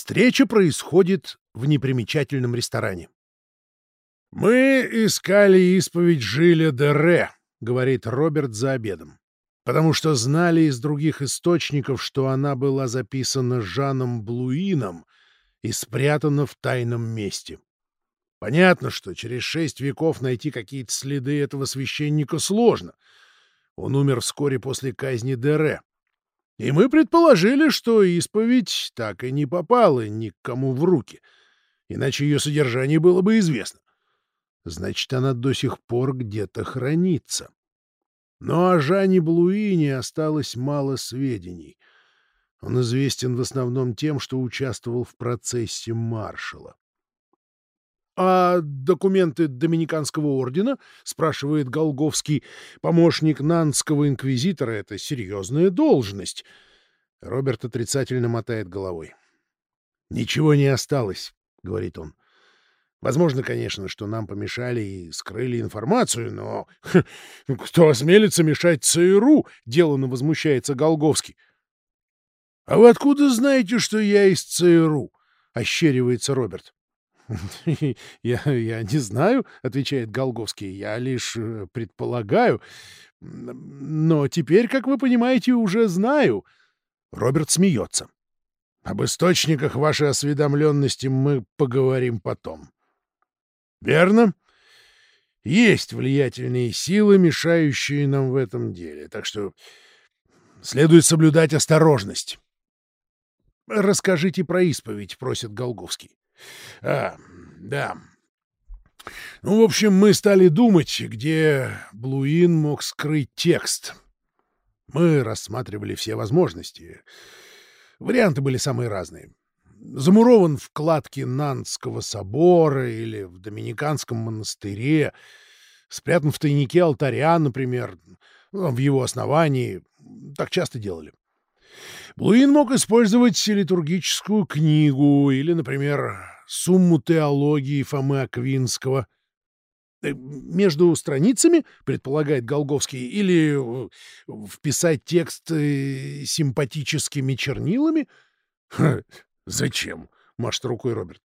Встреча происходит в непримечательном ресторане. «Мы искали исповедь Жиля де Ре», — говорит Роберт за обедом, «потому что знали из других источников, что она была записана Жаном Блуином и спрятана в тайном месте. Понятно, что через шесть веков найти какие-то следы этого священника сложно. Он умер вскоре после казни Дере. И мы предположили, что исповедь так и не попала ни к кому в руки, иначе ее содержание было бы известно. Значит, она до сих пор где-то хранится. Но о Жане Блуине осталось мало сведений. Он известен в основном тем, что участвовал в процессе маршала. «А документы Доминиканского ордена?» — спрашивает Голговский. «Помощник нанского инквизитора — это серьезная должность». Роберт отрицательно мотает головой. «Ничего не осталось», — говорит он. «Возможно, конечно, что нам помешали и скрыли информацию, но кто осмелится мешать ЦРУ?» — деланно возмущается Голговский. «А вы откуда знаете, что я из ЦРУ?» — ощеривается Роберт. «Я, я не знаю», — отвечает Голговский, — «я лишь э, предполагаю. Но теперь, как вы понимаете, уже знаю». Роберт смеется. «Об источниках вашей осведомленности мы поговорим потом». «Верно?» Есть влиятельные силы, мешающие нам в этом деле, так что следует соблюдать осторожность. «Расскажите про исповедь», — просит Голговский. А, да. Ну, в общем, мы стали думать, где Блуин мог скрыть текст. Мы рассматривали все возможности. Варианты были самые разные. Замурован в кладке Нанского собора или в Доминиканском монастыре, спрятан в тайнике алтаря, например, в его основании. Так часто делали. Блуин мог использовать литургическую книгу или, например, сумму теологии Фомы Аквинского. Э, между страницами, предполагает Голговский, или э, вписать текст э, симпатическими чернилами? зачем? — машет рукой Роберт.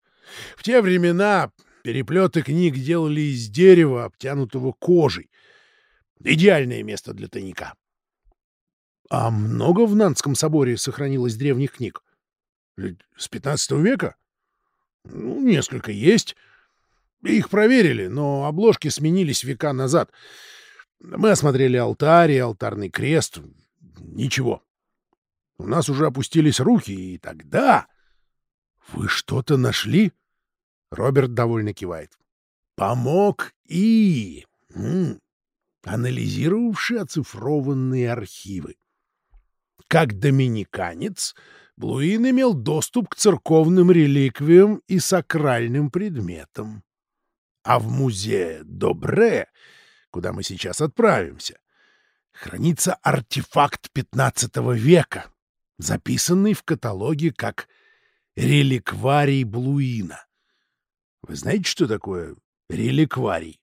В те времена переплеты книг делали из дерева, обтянутого кожей. Идеальное место для тайника. А много в Нанском соборе сохранилось древних книг? С 15 века? Ну, несколько есть. Их проверили, но обложки сменились века назад. Мы осмотрели алтарь и алтарный крест. Ничего. У нас уже опустились руки, и тогда... Вы что-то нашли? Роберт довольно кивает. Помог и... М -м, анализировавший оцифрованные архивы. Как доминиканец, Блуин имел доступ к церковным реликвиям и сакральным предметам. А в музее Добре, куда мы сейчас отправимся, хранится артефакт XV века, записанный в каталоге как «Реликварий Блуина». Вы знаете, что такое реликварий?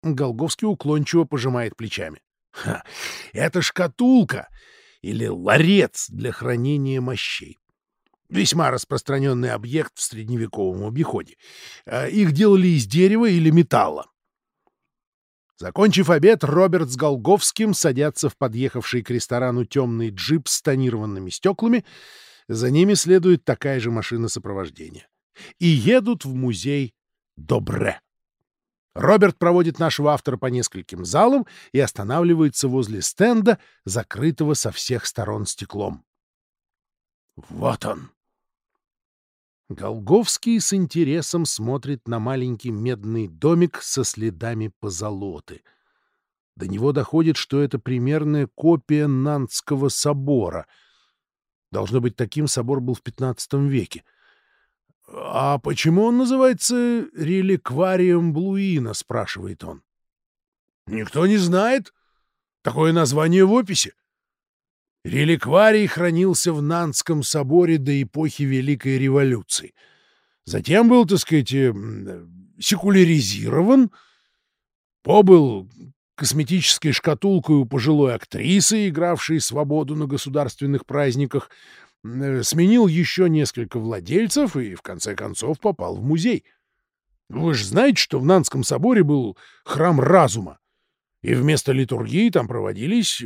Голговский уклончиво пожимает плечами. Это шкатулка, или ларец для хранения мощей. Весьма распространенный объект в средневековом обиходе. А, их делали из дерева или металла. Закончив обед, Роберт с Голговским садятся в подъехавший к ресторану темный джип с тонированными стеклами. За ними следует такая же машина сопровождения. И едут в музей Добре. Роберт проводит нашего автора по нескольким залам и останавливается возле стенда, закрытого со всех сторон стеклом. Вот он. Голговский с интересом смотрит на маленький медный домик со следами позолоты. До него доходит, что это примерная копия Нантского собора. Должно быть, таким собор был в XV веке. «А почему он называется реликварием Блуина?» — спрашивает он. «Никто не знает. Такое название в описи. Реликварий хранился в Нанском соборе до эпохи Великой революции. Затем был, так сказать, э, секуляризирован, побыл косметической шкатулкой у пожилой актрисы, игравшей свободу на государственных праздниках, сменил еще несколько владельцев и, в конце концов, попал в музей. Вы же знаете, что в Нанском соборе был храм разума, и вместо литургии там проводились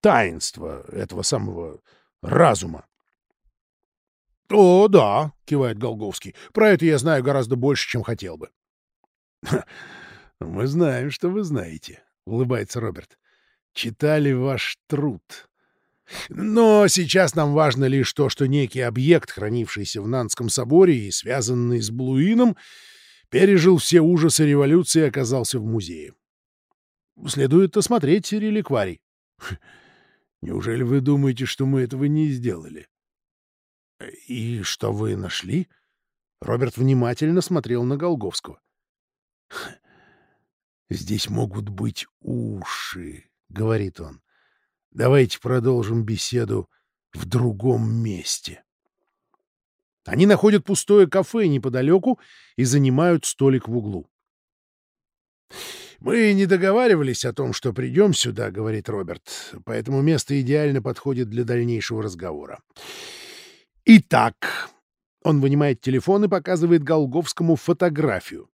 таинства этого самого разума. — О, да, — кивает Голговский, — про это я знаю гораздо больше, чем хотел бы. — Мы знаем, что вы знаете, — улыбается Роберт. — Читали ваш труд. Но сейчас нам важно лишь то, что некий объект, хранившийся в Нанском соборе и связанный с Блуином, пережил все ужасы революции и оказался в музее. Следует осмотреть реликварий. Неужели вы думаете, что мы этого не сделали? И что вы нашли? Роберт внимательно смотрел на Голговского. Здесь могут быть уши, говорит он. Давайте продолжим беседу в другом месте. Они находят пустое кафе неподалеку и занимают столик в углу. «Мы не договаривались о том, что придем сюда», — говорит Роберт, «поэтому место идеально подходит для дальнейшего разговора. Итак...» Он вынимает телефон и показывает Голговскому фотографию.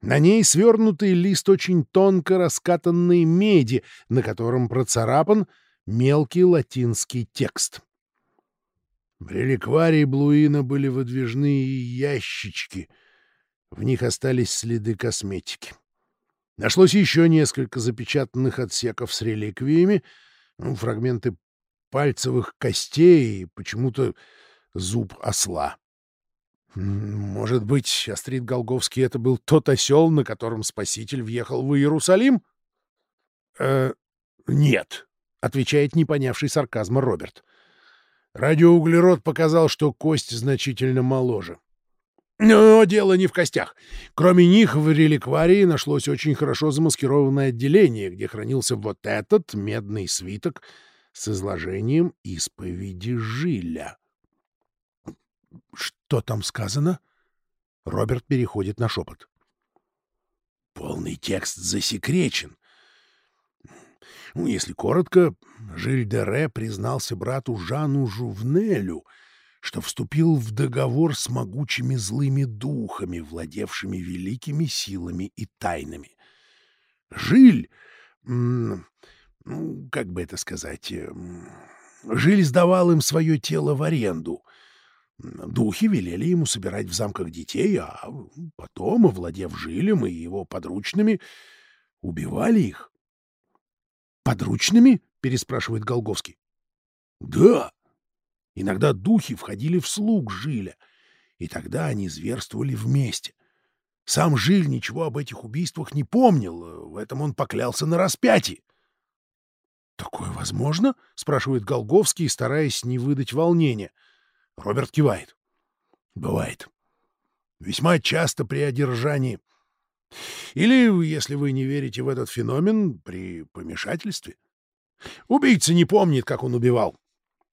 На ней свернутый лист очень тонко раскатанной меди, на котором процарапан мелкий латинский текст. В реликварии Блуина были выдвижные ящички. В них остались следы косметики. Нашлось еще несколько запечатанных отсеков с реликвиями, ну, фрагменты пальцевых костей и почему-то зуб осла. Может быть, Астрид Голговский это был тот осел, на котором Спаситель въехал в Иерусалим? Э, нет, отвечает не понявший сарказма Роберт. Радиоуглерод показал, что кость значительно моложе. Но дело не в костях. Кроме них в реликварии нашлось очень хорошо замаскированное отделение, где хранился вот этот медный свиток с изложением исповеди Жиля. «Что там сказано?» Роберт переходит на шепот. «Полный текст засекречен. Ну, если коротко, Жиль де Ре признался брату Жану Жувнелю, что вступил в договор с могучими злыми духами, владевшими великими силами и тайнами. Жиль, ну, как бы это сказать, Жиль сдавал им свое тело в аренду. Духи велели ему собирать в замках детей, а потом, овладев Жилем и его подручными, убивали их. «Подручными?» — переспрашивает Голговский. «Да. Иногда духи входили в слуг Жиля, и тогда они зверствовали вместе. Сам Жиль ничего об этих убийствах не помнил, в этом он поклялся на распятии». «Такое возможно?» — спрашивает Голговский, стараясь не выдать волнения. Роберт кивает. «Бывает. Весьма часто при одержании. Или, если вы не верите в этот феномен, при помешательстве. Убийца не помнит, как он убивал.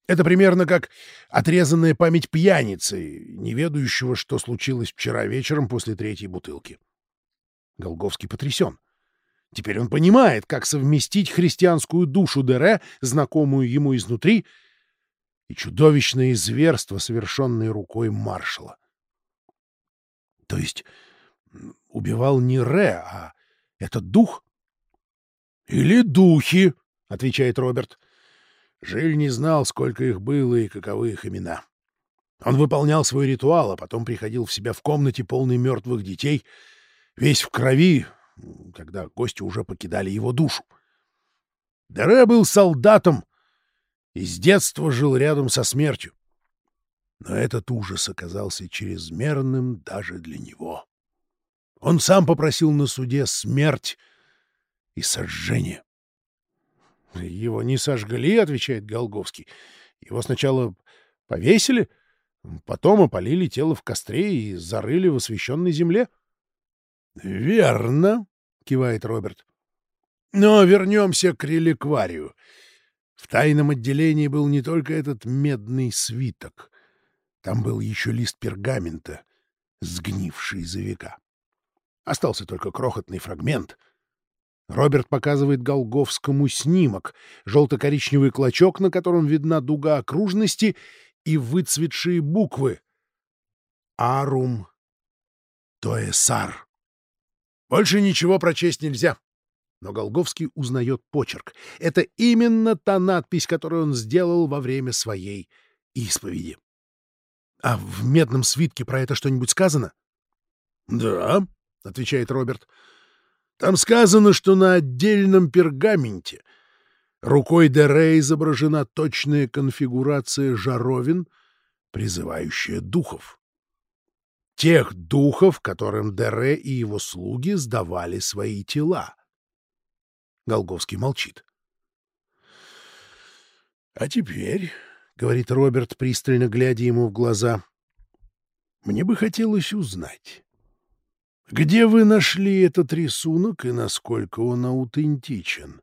Это примерно как отрезанная память пьяницы, не ведающего, что случилось вчера вечером после третьей бутылки. Голговский потрясен. Теперь он понимает, как совместить христианскую душу Дере, знакомую ему изнутри, и чудовищное зверство, совершенное рукой маршала. То есть убивал не Ре, а этот дух? — Или духи, — отвечает Роберт. Жиль не знал, сколько их было и каковы их имена. Он выполнял свой ритуал, а потом приходил в себя в комнате, полной мертвых детей, весь в крови, когда гости уже покидали его душу. Дере был солдатом и с детства жил рядом со смертью. Но этот ужас оказался чрезмерным даже для него. Он сам попросил на суде смерть и сожжение. — Его не сожгли, — отвечает Голговский. Его сначала повесили, потом опалили тело в костре и зарыли в освященной земле. — Верно, — кивает Роберт. — Но вернемся к реликварию. В тайном отделении был не только этот медный свиток. Там был еще лист пергамента, сгнивший за века. Остался только крохотный фрагмент. Роберт показывает Голговскому снимок, желто-коричневый клочок, на котором видна дуга окружности, и выцветшие буквы. Арум Тоэсар. Больше ничего прочесть нельзя. Но Голговский узнает почерк. Это именно та надпись, которую он сделал во время своей исповеди. А в медном свитке про это что-нибудь сказано? — Да, — отвечает Роберт. — Там сказано, что на отдельном пергаменте рукой Дере изображена точная конфигурация жаровин, призывающая духов. Тех духов, которым Дере и его слуги сдавали свои тела. Голговский молчит. — А теперь, — говорит Роберт, пристально глядя ему в глаза, — мне бы хотелось узнать, где вы нашли этот рисунок и насколько он аутентичен?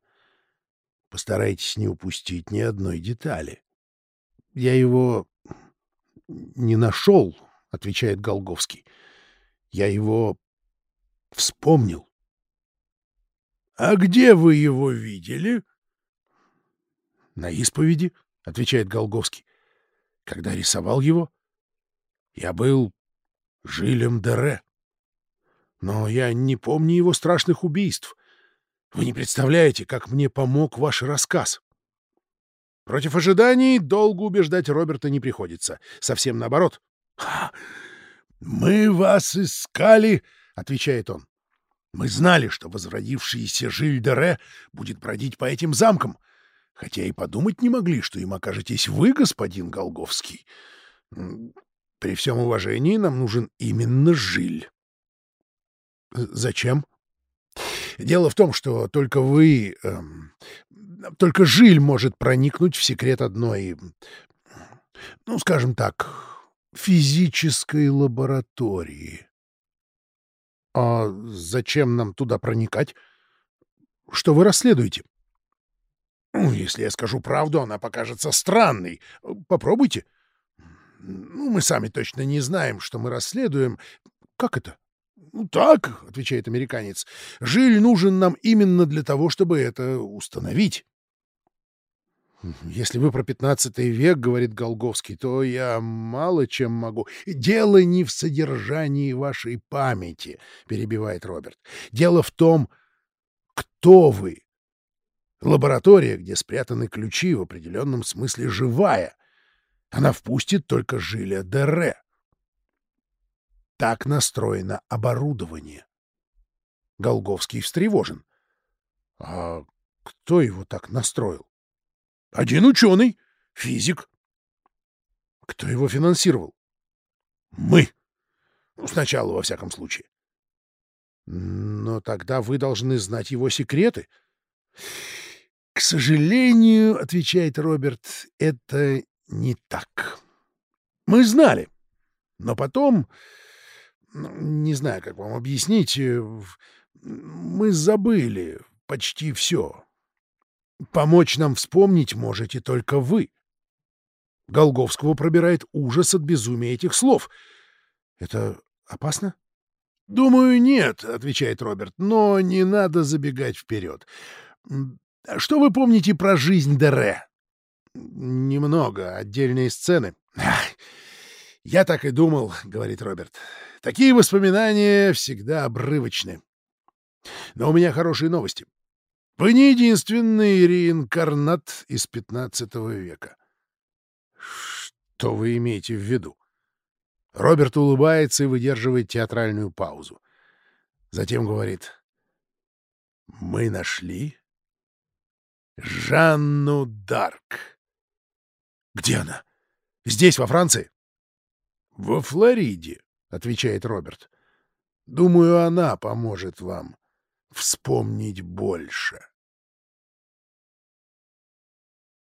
Постарайтесь не упустить ни одной детали. — Я его не нашел, — отвечает Голговский. — Я его вспомнил. «А где вы его видели?» «На исповеди», — отвечает Голговский. «Когда рисовал его, я был Жилем Дере. Но я не помню его страшных убийств. Вы не представляете, как мне помог ваш рассказ». Против ожиданий долго убеждать Роберта не приходится. Совсем наоборот. «Мы вас искали», — отвечает он. Мы знали, что возродившийся Жиль-де-Ре будет бродить по этим замкам, хотя и подумать не могли, что им окажетесь вы, господин Голговский. При всем уважении нам нужен именно Жиль. Зачем? Дело в том, что только вы... Эм, только Жиль может проникнуть в секрет одной... Ну, скажем так, физической лаборатории. «А зачем нам туда проникать? Что вы расследуете?» «Ну, если я скажу правду, она покажется странной. Попробуйте. Ну, мы сами точно не знаем, что мы расследуем. Как это?» «Ну, так», — отвечает американец. «Жиль нужен нам именно для того, чтобы это установить». «Если вы про пятнадцатый век, — говорит Голговский, — то я мало чем могу. Дело не в содержании вашей памяти, — перебивает Роберт. Дело в том, кто вы. Лаборатория, где спрятаны ключи, в определенном смысле живая. Она впустит только Жиля Дере. Так настроено оборудование. Голговский встревожен. А кто его так настроил? Один ученый, физик. Кто его финансировал? Мы. Ну, сначала, во всяком случае. Но тогда вы должны знать его секреты. К сожалению, отвечает Роберт, это не так. Мы знали. Но потом, не знаю, как вам объяснить, э, мы забыли почти все. Помочь нам вспомнить можете только вы. Голговского пробирает ужас от безумия этих слов. Это опасно? Думаю, нет, отвечает Роберт, но не надо забегать вперед. Что вы помните про жизнь Дере? Немного, отдельные сцены. Я так и думал, говорит Роберт. Такие воспоминания всегда обрывочны. Но у меня хорошие новости. Вы не единственный реинкарнат из XV века. Что вы имеете в виду? Роберт улыбается и выдерживает театральную паузу. Затем говорит. Мы нашли Жанну Дарк. Где она? Здесь, во Франции? Во Флориде, отвечает Роберт. Думаю, она поможет вам вспомнить больше.